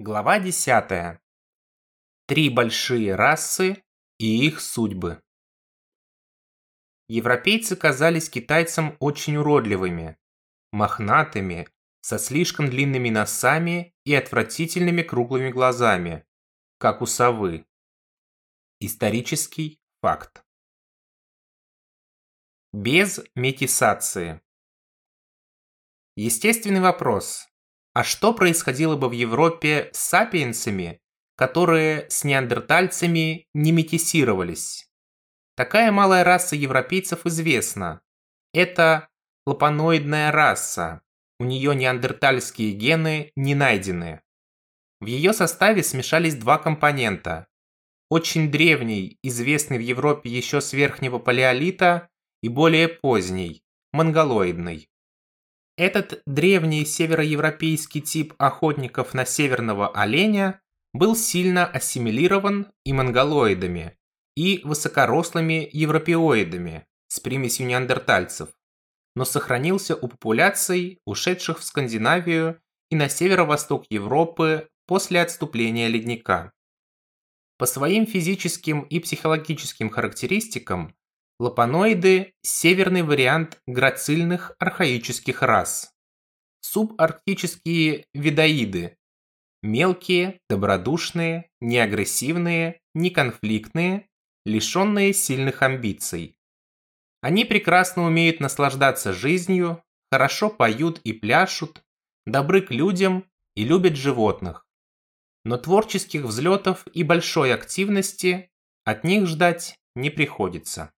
Глава 10. Три большие расы и их судьбы. Европейцы казались китайцам очень уродливыми, мохнатыми, со слишком длинными носами и отвратительными круглыми глазами, как у совы. Исторический факт. Без метисации. Естественный вопрос. А что происходило бы в Европе с сапиенсами, которые с неандертальцами не метисировались? Такая малая раса европейцев известна. Это лапаноидная раса. У нее неандертальские гены не найдены. В ее составе смешались два компонента. Очень древний, известный в Европе еще с верхнего палеолита, и более поздний, монголоидный. Этот древний североевропейский тип охотников на северного оленя был сильно ассимилирован и монголоидами, и высокорослыми европеоидами с примесью неандертальцев, но сохранился у популяций, ушедших в Скандинавию и на северо-восток Европы после отступления ледника. По своим физическим и психологическим характеристикам Лапаноиды – северный вариант грацильных архаических рас. Субарктические видоиды – мелкие, добродушные, неагрессивные, неконфликтные, лишенные сильных амбиций. Они прекрасно умеют наслаждаться жизнью, хорошо поют и пляшут, добры к людям и любят животных. Но творческих взлетов и большой активности от них ждать не приходится.